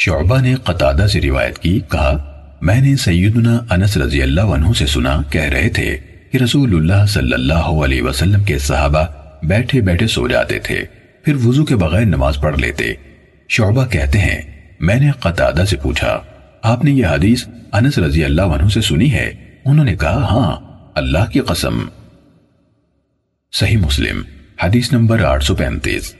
شعبہ نے قطادہ سے روایت کی، کہا، میں نے سیدنا انس رضی اللہ عنہ سے سنا، کہہ رہے تھے کہ رسول اللہ صلی اللہ علیہ وسلم کے صحابہ بیٹھے بیٹھے سو جاتے تھے، پھر وضو کے بغیر نماز پڑھ لیتے۔ شعبہ کہتے ہیں، میں نے قطادہ سے پوچھا، آپ نے یہ حدیث انس رضی اللہ عنہ سے سنی ہے؟ انہوں نے کہا ہاں اللہ کی قسم۔ صحیح مسلم، حدیث نمبر آٹھ سو پینتیس۔